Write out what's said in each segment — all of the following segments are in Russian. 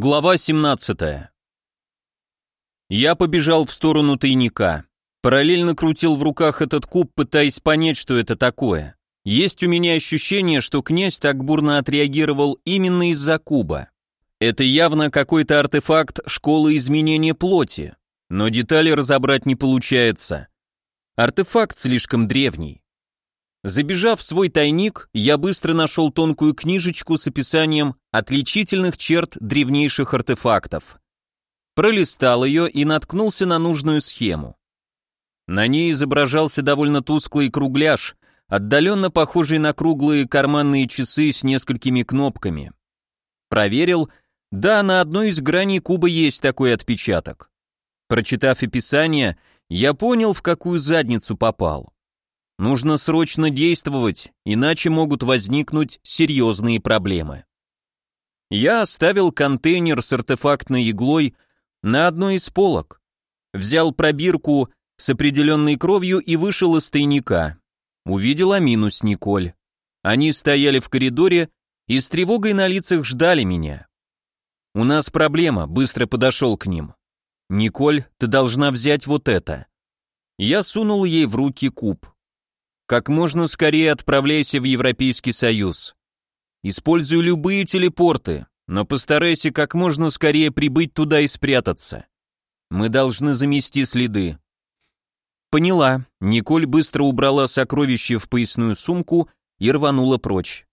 Глава 17. Я побежал в сторону тайника. Параллельно крутил в руках этот куб, пытаясь понять, что это такое. Есть у меня ощущение, что князь так бурно отреагировал именно из-за куба. Это явно какой-то артефакт школы изменения плоти, но детали разобрать не получается. Артефакт слишком древний. Забежав в свой тайник, я быстро нашел тонкую книжечку с описанием отличительных черт древнейших артефактов. Пролистал ее и наткнулся на нужную схему. На ней изображался довольно тусклый кругляш, отдаленно похожий на круглые карманные часы с несколькими кнопками. Проверил, да, на одной из граней куба есть такой отпечаток. Прочитав описание, я понял, в какую задницу попал. Нужно срочно действовать, иначе могут возникнуть серьезные проблемы. Я оставил контейнер с артефактной иглой на одной из полок, взял пробирку с определенной кровью и вышел из тайника. Увидел Амину с Николь. Они стояли в коридоре и с тревогой на лицах ждали меня. «У нас проблема», — быстро подошел к ним. «Николь, ты должна взять вот это». Я сунул ей в руки куб. Как можно скорее отправляйся в Европейский Союз. Используй любые телепорты, но постарайся как можно скорее прибыть туда и спрятаться. Мы должны замести следы. Поняла. Николь быстро убрала сокровище в поясную сумку и рванула прочь.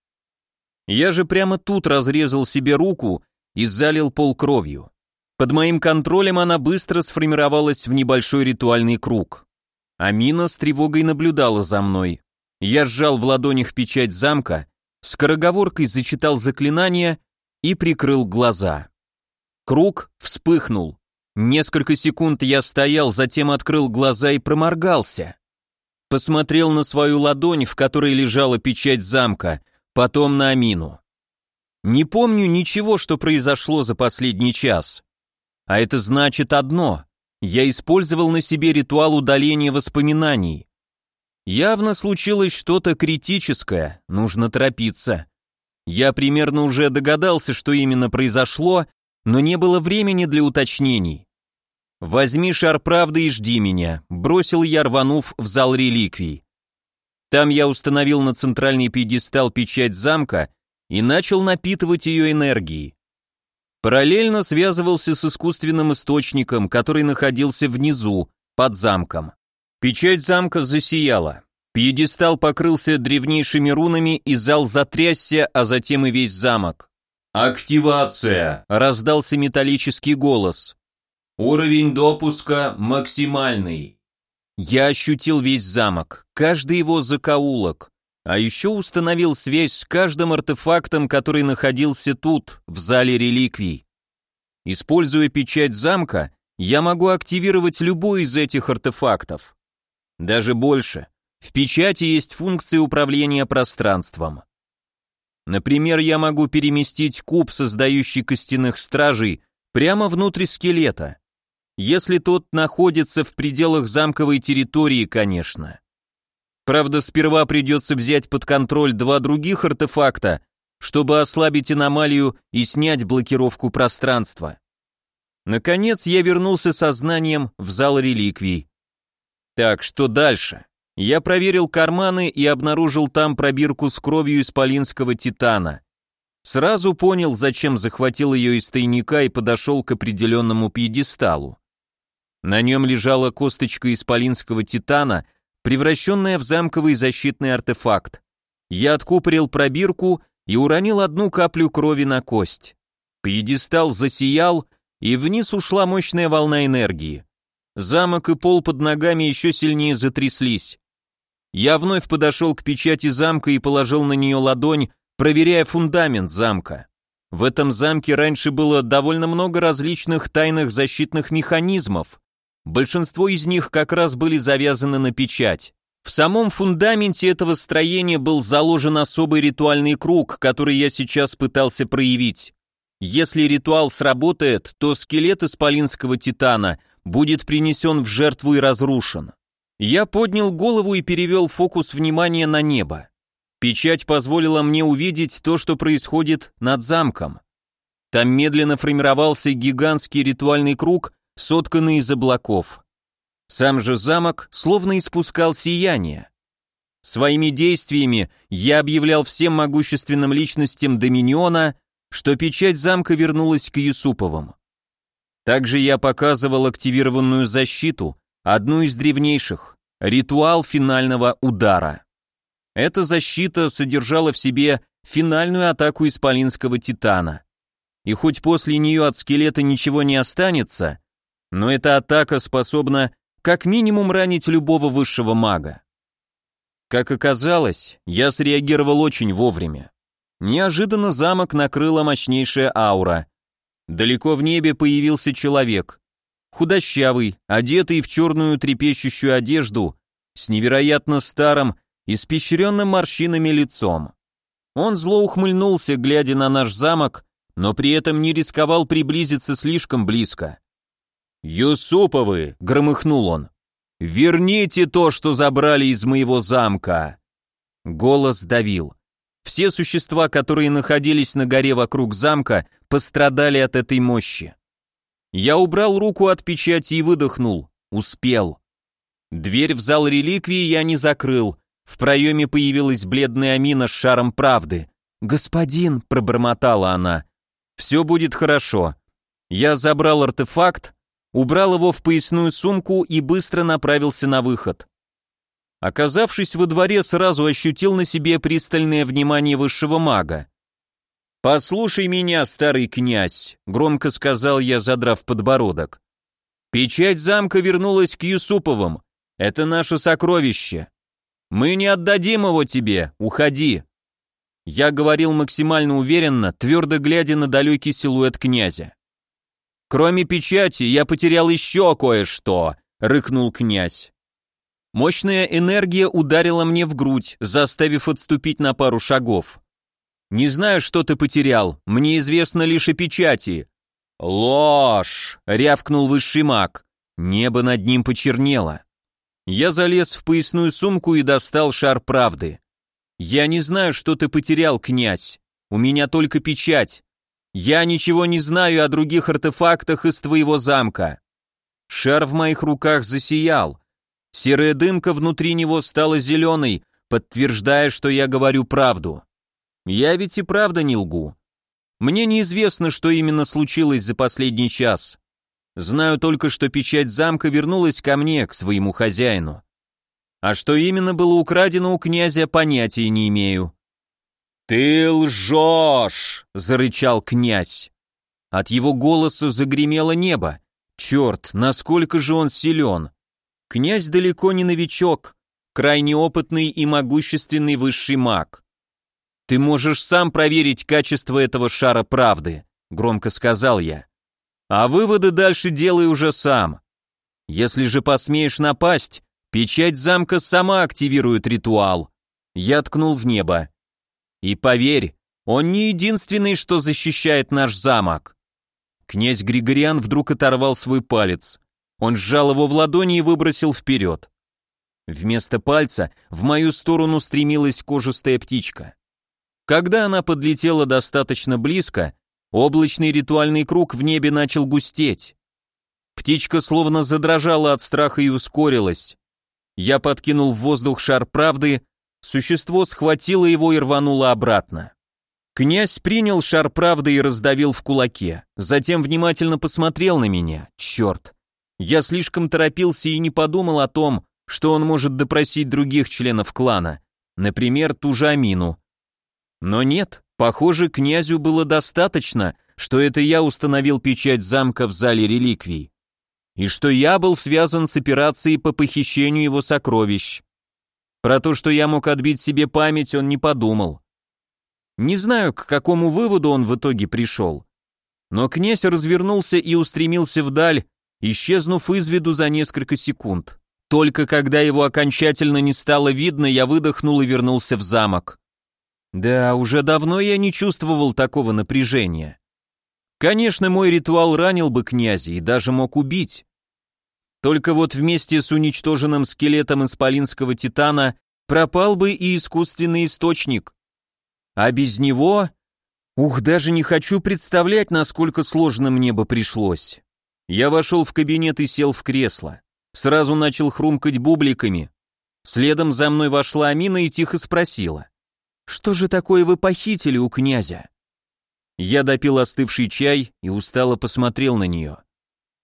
Я же прямо тут разрезал себе руку и залил пол кровью. Под моим контролем она быстро сформировалась в небольшой ритуальный круг. Амина с тревогой наблюдала за мной. Я сжал в ладонях печать замка, скороговоркой зачитал заклинание и прикрыл глаза. Круг вспыхнул. Несколько секунд я стоял, затем открыл глаза и проморгался. Посмотрел на свою ладонь, в которой лежала печать замка, потом на Амину. Не помню ничего, что произошло за последний час. А это значит одно я использовал на себе ритуал удаления воспоминаний. Явно случилось что-то критическое, нужно торопиться. Я примерно уже догадался, что именно произошло, но не было времени для уточнений. «Возьми шар правды и жди меня», — бросил я, рванув в зал реликвий. Там я установил на центральный пьедестал печать замка и начал напитывать ее энергией. Параллельно связывался с искусственным источником, который находился внизу, под замком. Печать замка засияла. Пьедестал покрылся древнейшими рунами, и зал затрясся, а затем и весь замок. «Активация!» — раздался металлический голос. «Уровень допуска максимальный». Я ощутил весь замок, каждый его закоулок, а еще установил связь с каждым артефактом, который находился тут, в зале реликвий. Используя печать замка, я могу активировать любой из этих артефактов. Даже больше. В печати есть функция управления пространством. Например, я могу переместить куб, создающий костяных стражей, прямо внутрь скелета. Если тот находится в пределах замковой территории, конечно. Правда, сперва придется взять под контроль два других артефакта, чтобы ослабить аномалию и снять блокировку пространства. Наконец я вернулся сознанием в зал реликвий. Так, что дальше? Я проверил карманы и обнаружил там пробирку с кровью исполинского титана. Сразу понял, зачем захватил ее из тайника и подошел к определенному пьедесталу. На нем лежала косточка исполинского титана, превращенная в замковый защитный артефакт. Я откупорил пробирку и уронил одну каплю крови на кость. Пьедестал засиял, и вниз ушла мощная волна энергии. Замок и пол под ногами еще сильнее затряслись. Я вновь подошел к печати замка и положил на нее ладонь, проверяя фундамент замка. В этом замке раньше было довольно много различных тайных защитных механизмов, Большинство из них как раз были завязаны на печать. В самом фундаменте этого строения был заложен особый ритуальный круг, который я сейчас пытался проявить. Если ритуал сработает, то скелет исполинского титана будет принесен в жертву и разрушен. Я поднял голову и перевел фокус внимания на небо. Печать позволила мне увидеть то, что происходит над замком. Там медленно формировался гигантский ритуальный круг, сотканный из облаков. Сам же замок словно испускал сияние. Своими действиями я объявлял всем могущественным личностям Доминиона, что печать замка вернулась к Юсуповым. Также я показывал активированную защиту, одну из древнейших, ритуал финального удара. Эта защита содержала в себе финальную атаку исполинского титана. И хоть после нее от скелета ничего не останется, но эта атака способна как минимум ранить любого высшего мага. Как оказалось, я среагировал очень вовремя. Неожиданно замок накрыла мощнейшая аура. Далеко в небе появился человек. Худощавый, одетый в черную трепещущую одежду, с невероятно старым, испещренным морщинами лицом. Он зло ухмыльнулся, глядя на наш замок, но при этом не рисковал приблизиться слишком близко. «Юсуповы!» — громыхнул он. «Верните то, что забрали из моего замка!» Голос давил. Все существа, которые находились на горе вокруг замка, пострадали от этой мощи. Я убрал руку от печати и выдохнул. Успел. Дверь в зал реликвии я не закрыл. В проеме появилась бледная Амина с шаром правды. «Господин», — пробормотала она, — «все будет хорошо». Я забрал артефакт, убрал его в поясную сумку и быстро направился на выход. Оказавшись во дворе, сразу ощутил на себе пристальное внимание высшего мага. «Послушай меня, старый князь», — громко сказал я, задрав подбородок. «Печать замка вернулась к Юсуповым. Это наше сокровище. Мы не отдадим его тебе, уходи». Я говорил максимально уверенно, твердо глядя на далекий силуэт князя. Кроме печати, я потерял еще кое-что, рыкнул князь. Мощная энергия ударила мне в грудь, заставив отступить на пару шагов. Не знаю, что ты потерял, мне известно лишь о печати. Ложь, рявкнул высший маг. Небо над ним почернело. Я залез в поясную сумку и достал шар правды. Я не знаю, что ты потерял, князь. У меня только печать. Я ничего не знаю о других артефактах из твоего замка. Шар в моих руках засиял. Серая дымка внутри него стала зеленой, подтверждая, что я говорю правду. Я ведь и правда не лгу. Мне неизвестно, что именно случилось за последний час. Знаю только, что печать замка вернулась ко мне, к своему хозяину. А что именно было украдено у князя, понятия не имею. «Ты лжешь!» — зарычал князь. От его голоса загремело небо. Черт, насколько же он силен! Князь далеко не новичок, крайне опытный и могущественный высший маг. «Ты можешь сам проверить качество этого шара правды», — громко сказал я. «А выводы дальше делай уже сам. Если же посмеешь напасть, печать замка сама активирует ритуал». Я ткнул в небо. И поверь, он не единственный, что защищает наш замок. Князь Григориан вдруг оторвал свой палец. Он сжал его в ладони и выбросил вперед. Вместо пальца в мою сторону стремилась кожистая птичка. Когда она подлетела достаточно близко, облачный ритуальный круг в небе начал густеть. Птичка словно задрожала от страха и ускорилась. Я подкинул в воздух шар правды, Существо схватило его и рвануло обратно. Князь принял шар правды и раздавил в кулаке, затем внимательно посмотрел на меня. Черт. Я слишком торопился и не подумал о том, что он может допросить других членов клана, например, ту же Амину. Но нет, похоже, князю было достаточно, что это я установил печать замка в зале реликвий, и что я был связан с операцией по похищению его сокровищ. Про то, что я мог отбить себе память, он не подумал. Не знаю, к какому выводу он в итоге пришел. Но князь развернулся и устремился вдаль, исчезнув из виду за несколько секунд. Только когда его окончательно не стало видно, я выдохнул и вернулся в замок. Да, уже давно я не чувствовал такого напряжения. Конечно, мой ритуал ранил бы князя и даже мог убить. Только вот вместе с уничтоженным скелетом исполинского титана пропал бы и искусственный источник. А без него... Ух, даже не хочу представлять, насколько сложно мне бы пришлось. Я вошел в кабинет и сел в кресло. Сразу начал хрумкать бубликами. Следом за мной вошла Амина и тихо спросила. «Что же такое вы похитили у князя?» Я допил остывший чай и устало посмотрел на нее.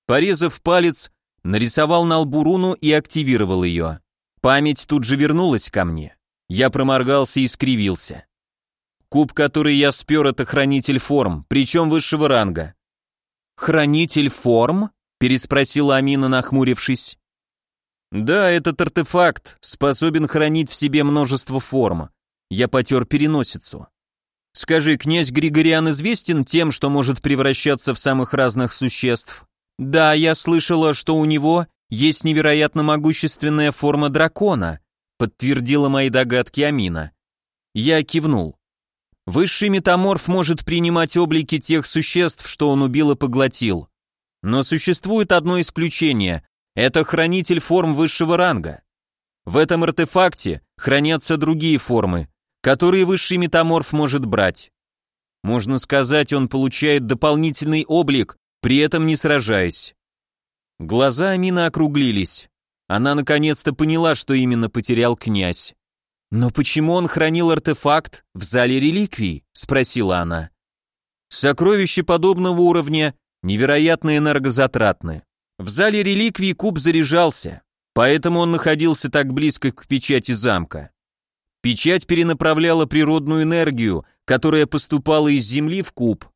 Порезав палец, нарисовал на лбу руну и активировал ее. Память тут же вернулась ко мне. Я проморгался и скривился. Куб, который я спер, это хранитель форм, причем высшего ранга. «Хранитель форм?» — переспросила Амина, нахмурившись. «Да, этот артефакт способен хранить в себе множество форм». Я потер переносицу. «Скажи, князь Григориан известен тем, что может превращаться в самых разных существ?» «Да, я слышала, что у него есть невероятно могущественная форма дракона», подтвердила мои догадки Амина. Я кивнул. Высший метаморф может принимать облики тех существ, что он убил и поглотил. Но существует одно исключение – это хранитель форм высшего ранга. В этом артефакте хранятся другие формы, которые высший метаморф может брать. Можно сказать, он получает дополнительный облик, при этом не сражаясь. Глаза Амина округлились. Она наконец-то поняла, что именно потерял князь. «Но почему он хранил артефакт в зале реликвий?» — спросила она. «Сокровища подобного уровня невероятно энергозатратны. В зале реликвий куб заряжался, поэтому он находился так близко к печати замка. Печать перенаправляла природную энергию, которая поступала из земли в куб.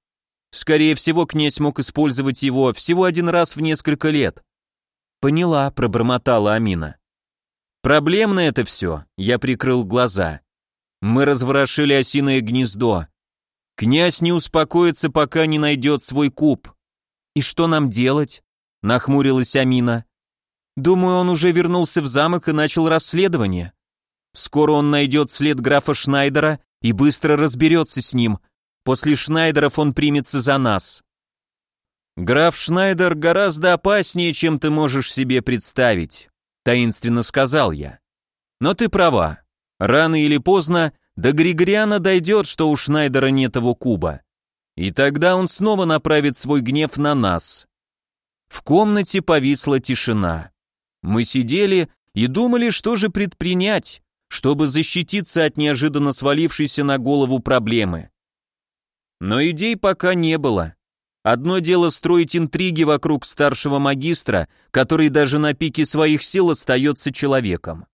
Скорее всего, князь мог использовать его всего один раз в несколько лет. «Поняла», — пробормотала Амина. Проблемно это все, я прикрыл глаза. Мы разворошили осиное гнездо. Князь не успокоится, пока не найдет свой куб. И что нам делать? Нахмурилась Амина. Думаю, он уже вернулся в замок и начал расследование. Скоро он найдет след графа Шнайдера и быстро разберется с ним. После Шнайдеров он примется за нас. Граф Шнайдер гораздо опаснее, чем ты можешь себе представить таинственно сказал я. Но ты права. Рано или поздно до Григориана дойдет, что у Шнайдера нет его куба. И тогда он снова направит свой гнев на нас. В комнате повисла тишина. Мы сидели и думали, что же предпринять, чтобы защититься от неожиданно свалившейся на голову проблемы. Но идей пока не было. Одно дело строить интриги вокруг старшего магистра, который даже на пике своих сил остается человеком.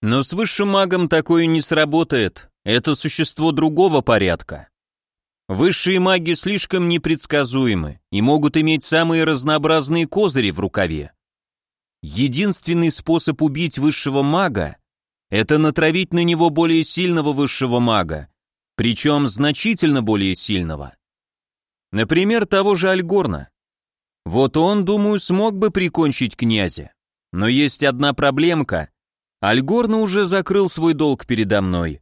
Но с высшим магом такое не сработает, это существо другого порядка. Высшие маги слишком непредсказуемы и могут иметь самые разнообразные козыри в рукаве. Единственный способ убить высшего мага – это натравить на него более сильного высшего мага, причем значительно более сильного. Например, того же Альгорна. Вот он, думаю, смог бы прикончить князя. Но есть одна проблемка. Альгорна уже закрыл свой долг передо мной,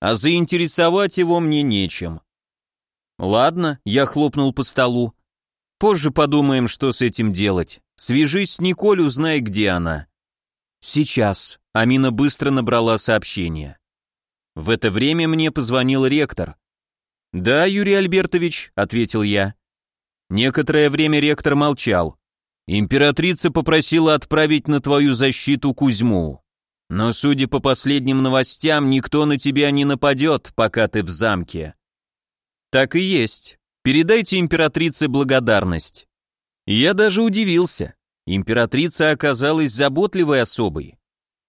а заинтересовать его мне нечем. Ладно, я хлопнул по столу. Позже подумаем, что с этим делать. Свяжись с Николь, узнай, где она. Сейчас. Амина быстро набрала сообщение. В это время мне позвонил ректор. «Да, Юрий Альбертович», — ответил я. Некоторое время ректор молчал. «Императрица попросила отправить на твою защиту Кузьму. Но, судя по последним новостям, никто на тебя не нападет, пока ты в замке». «Так и есть. Передайте императрице благодарность». Я даже удивился. Императрица оказалась заботливой особой.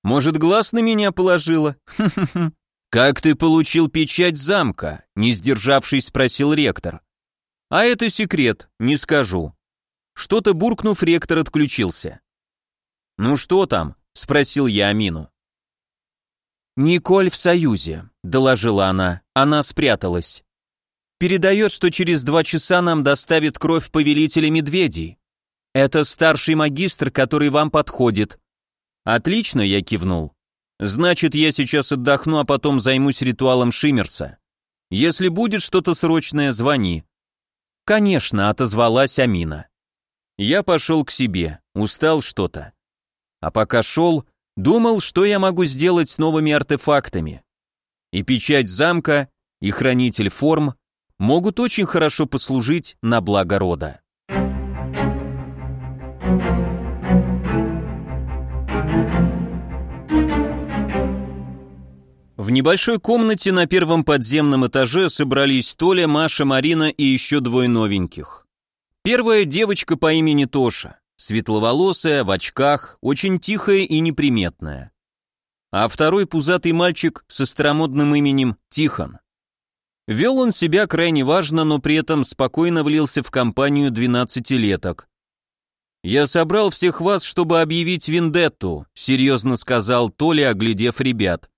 Может, глаз на меня положила? «Как ты получил печать замка?» — не сдержавшись, спросил ректор. «А это секрет, не скажу». Что-то буркнув, ректор отключился. «Ну что там?» — спросил я Амину. «Николь в Союзе», — доложила она. Она спряталась. «Передает, что через два часа нам доставит кровь повелителя медведей. Это старший магистр, который вам подходит». «Отлично», — я кивнул. Значит, я сейчас отдохну, а потом займусь ритуалом Шиммерса. Если будет что-то срочное, звони. Конечно, отозвалась Амина. Я пошел к себе, устал что-то. А пока шел, думал, что я могу сделать с новыми артефактами. И печать замка, и хранитель форм, могут очень хорошо послужить на благо рода. В небольшой комнате на первом подземном этаже собрались Толя, Маша, Марина и еще двое новеньких. Первая девочка по имени Тоша, светловолосая, в очках, очень тихая и неприметная. А второй пузатый мальчик со старомодным именем Тихон. Вел он себя крайне важно, но при этом спокойно влился в компанию двенадцатилеток. «Я собрал всех вас, чтобы объявить вендетту», — серьезно сказал Толя, оглядев ребят.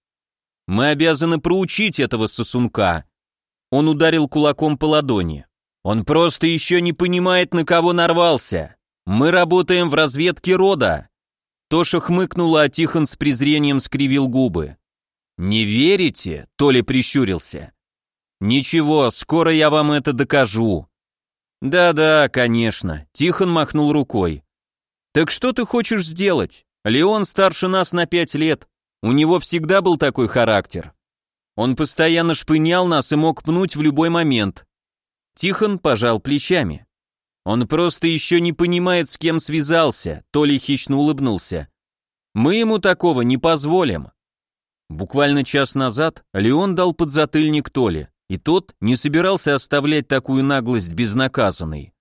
Мы обязаны проучить этого сосунка. Он ударил кулаком по ладони. Он просто еще не понимает, на кого нарвался. Мы работаем в разведке рода. Тоша хмыкнула, а Тихон с презрением скривил губы. «Не верите?» — Толя прищурился. «Ничего, скоро я вам это докажу». «Да-да, конечно», — Тихон махнул рукой. «Так что ты хочешь сделать? Леон старше нас на пять лет. У него всегда был такой характер. Он постоянно шпынял нас и мог пнуть в любой момент. Тихон пожал плечами. Он просто еще не понимает, с кем связался, то ли хищно улыбнулся. Мы ему такого не позволим. Буквально час назад Леон дал подзатыльник Толе, и тот не собирался оставлять такую наглость безнаказанной.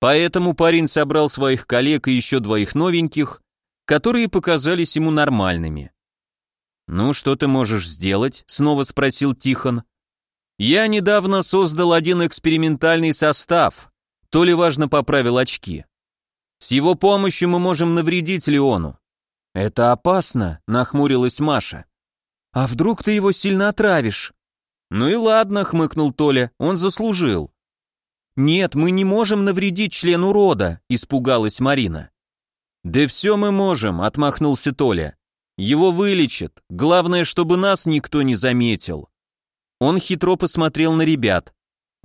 Поэтому парень собрал своих коллег и еще двоих новеньких, которые показались ему нормальными. «Ну, что ты можешь сделать?» — снова спросил Тихон. «Я недавно создал один экспериментальный состав», — то ли важно поправил очки. «С его помощью мы можем навредить Леону». «Это опасно», — нахмурилась Маша. «А вдруг ты его сильно отравишь?» «Ну и ладно», — хмыкнул Толя, — «он заслужил». «Нет, мы не можем навредить члену рода», — испугалась Марина. «Да все мы можем», — отмахнулся Толя. Его вылечат. Главное, чтобы нас никто не заметил. Он хитро посмотрел на ребят.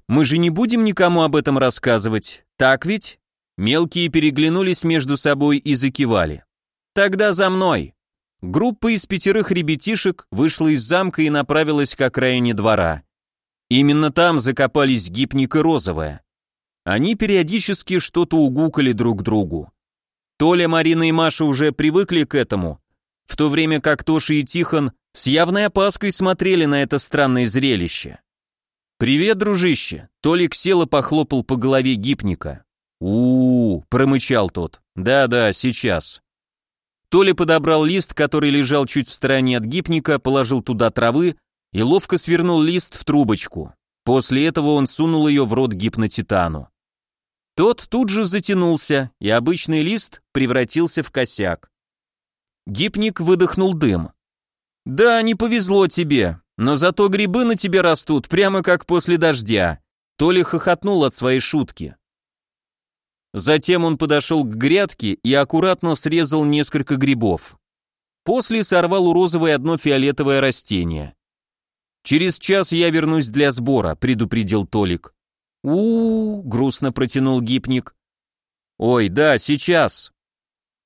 Мы же не будем никому об этом рассказывать, так ведь? Мелкие переглянулись между собой и закивали. Тогда за мной. Группа из пятерых ребятишек вышла из замка и направилась к окраине двора. Именно там закопались гипник и розовая. Они периодически что-то угукали друг другу. Толя, Марина и Маша уже привыкли к этому, в то время как Тоша и Тихон с явной опаской смотрели на это странное зрелище. «Привет, дружище!» Толик сел и похлопал по голове гипника. у, -у, -у промычал тот. «Да-да, сейчас». Толя подобрал лист, который лежал чуть в стороне от гипника, положил туда травы и ловко свернул лист в трубочку. После этого он сунул ее в рот гипнотитану. Тот тут же затянулся, и обычный лист превратился в косяк. Гипник выдохнул дым. «Да, не повезло тебе, но зато грибы на тебе растут, прямо как после дождя». Толя хохотнул от своей шутки. Затем он подошел к грядке и аккуратно срезал несколько грибов. После сорвал у розовой одно фиолетовое растение. «Через час я вернусь для сбора», — предупредил Толик. у, -у, -у грустно протянул гипник. «Ой, да, сейчас»,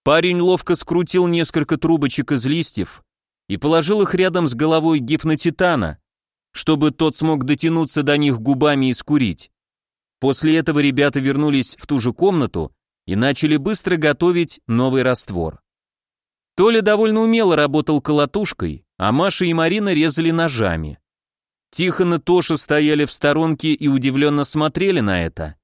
Парень ловко скрутил несколько трубочек из листьев и положил их рядом с головой гипнотитана, чтобы тот смог дотянуться до них губами и скурить. После этого ребята вернулись в ту же комнату и начали быстро готовить новый раствор. Толя довольно умело работал колотушкой, а Маша и Марина резали ножами. Тихон и Тоша стояли в сторонке и удивленно смотрели на это.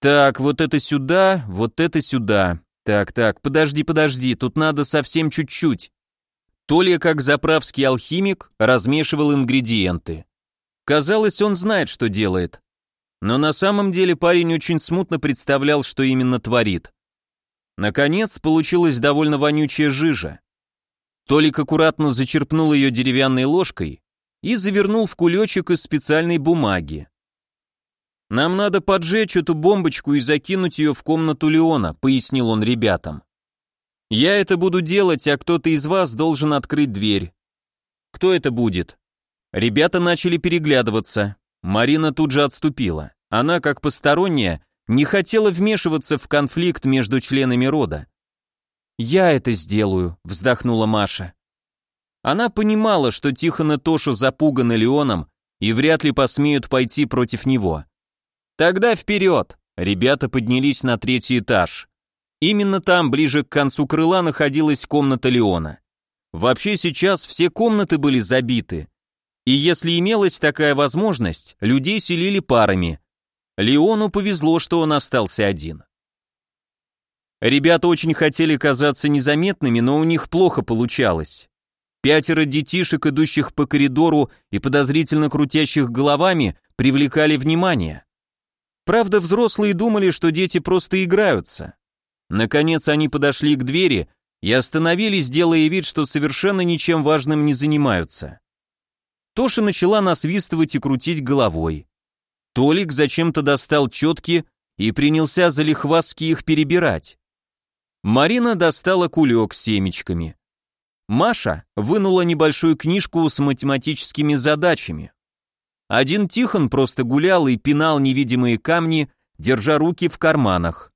Так, вот это сюда, вот это сюда. Так, так, подожди, подожди, тут надо совсем чуть-чуть. Толя, как заправский алхимик, размешивал ингредиенты. Казалось, он знает, что делает. Но на самом деле парень очень смутно представлял, что именно творит. Наконец, получилась довольно вонючая жижа. Толик аккуратно зачерпнул ее деревянной ложкой и завернул в кулечек из специальной бумаги. «Нам надо поджечь эту бомбочку и закинуть ее в комнату Леона», — пояснил он ребятам. «Я это буду делать, а кто-то из вас должен открыть дверь». «Кто это будет?» Ребята начали переглядываться. Марина тут же отступила. Она, как посторонняя, не хотела вмешиваться в конфликт между членами рода. «Я это сделаю», — вздохнула Маша. Она понимала, что Тихон и Тошу запуганы Леоном и вряд ли посмеют пойти против него. Тогда вперед! Ребята поднялись на третий этаж. Именно там, ближе к концу крыла, находилась комната Леона. Вообще сейчас все комнаты были забиты. И если имелась такая возможность, людей селили парами. Леону повезло, что он остался один. Ребята очень хотели казаться незаметными, но у них плохо получалось. Пятеро детишек, идущих по коридору и подозрительно крутящих головами, привлекали внимание. Правда, взрослые думали, что дети просто играются. Наконец они подошли к двери и остановились, делая вид, что совершенно ничем важным не занимаются. Тоша начала насвистывать и крутить головой. Толик зачем-то достал четки и принялся залихвастки их перебирать. Марина достала кулек с семечками. Маша вынула небольшую книжку с математическими задачами. Один Тихон просто гулял и пинал невидимые камни, держа руки в карманах.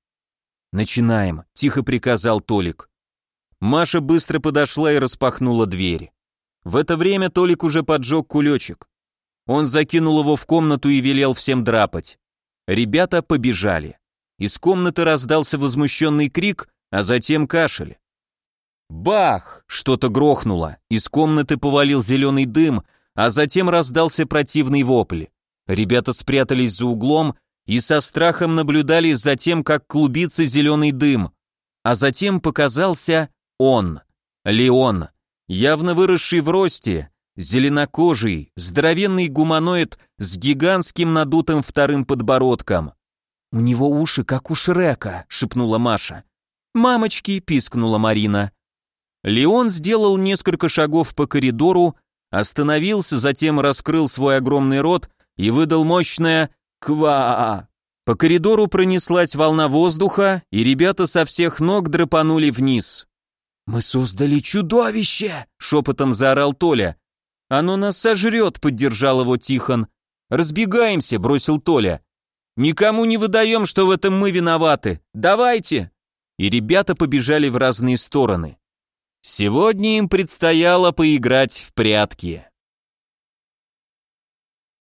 «Начинаем», — тихо приказал Толик. Маша быстро подошла и распахнула дверь. В это время Толик уже поджег кулечек. Он закинул его в комнату и велел всем драпать. Ребята побежали. Из комнаты раздался возмущенный крик, а затем кашель. Бах! Что-то грохнуло. Из комнаты повалил зеленый дым, а затем раздался противный вопль. Ребята спрятались за углом и со страхом наблюдали за тем, как клубится зеленый дым. А затем показался он, Леон, явно выросший в росте, зеленокожий, здоровенный гуманоид с гигантским надутым вторым подбородком. «У него уши, как у Шрека», — шепнула Маша. «Мамочки!» — пискнула Марина. Леон сделал несколько шагов по коридору, остановился, затем раскрыл свой огромный рот и выдал мощное «Ква!». По коридору пронеслась волна воздуха, и ребята со всех ног драпанули вниз. «Мы создали чудовище!» — шепотом заорал Толя. «Оно нас сожрет!» — поддержал его Тихон. «Разбегаемся!» — бросил Толя. «Никому не выдаем, что в этом мы виноваты! Давайте!» и ребята побежали в разные стороны. Сегодня им предстояло поиграть в прятки.